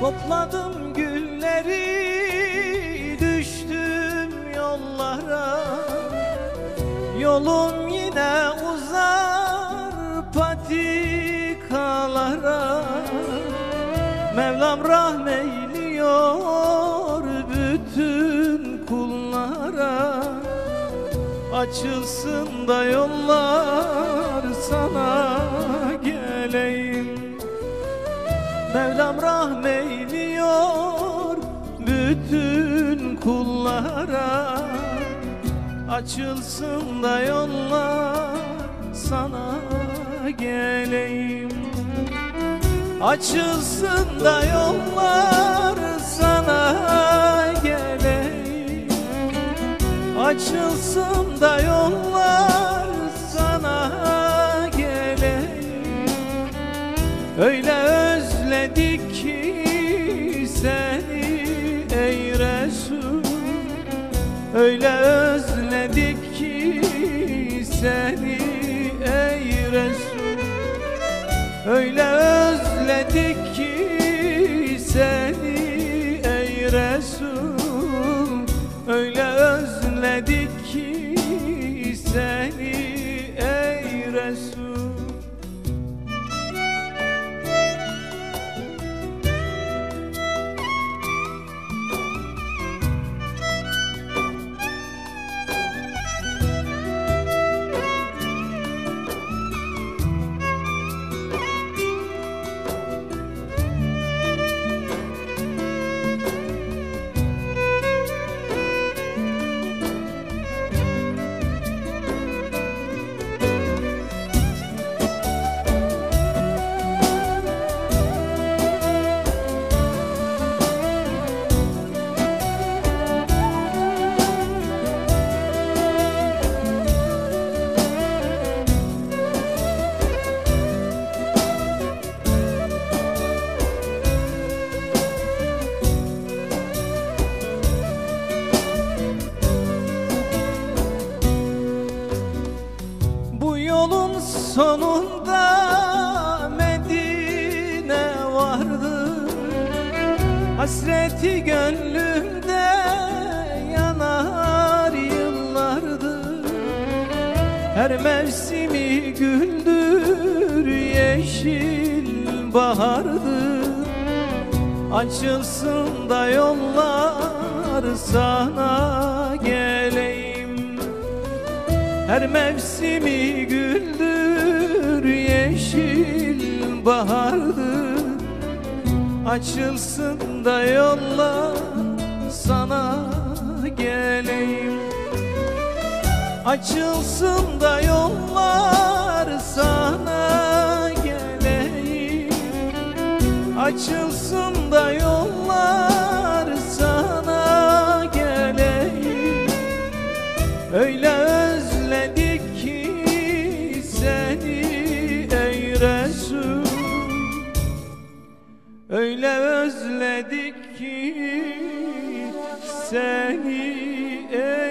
Topladım gülleri düştüm yollara. Yolum yine uzar patikalara. Mevlam rahmeyliyor bütün kullara. Açılsın da yollar sana Mevlam rahmeyliyor bütün kullara. Açılsın da yollar sana geleyim. Açılsın da yollar sana geleyim. Açılsın da yollar sana geleyim. Öyle Öyle özledik ki seni ey Resul. Öyle özledik ki seni sonunda Medine vardı. Hasreti gönlümde yanar yıllardır Her mevsimi güldür yeşil bahardır Açılsın da yollar sana geleyim. Her mevsimi güldür yeşil bahardır Açılsın da yollar sana geleyim. Açılsın da yollar sana geleyim. Açılsın da yollar sana geleyim. Öyle seni el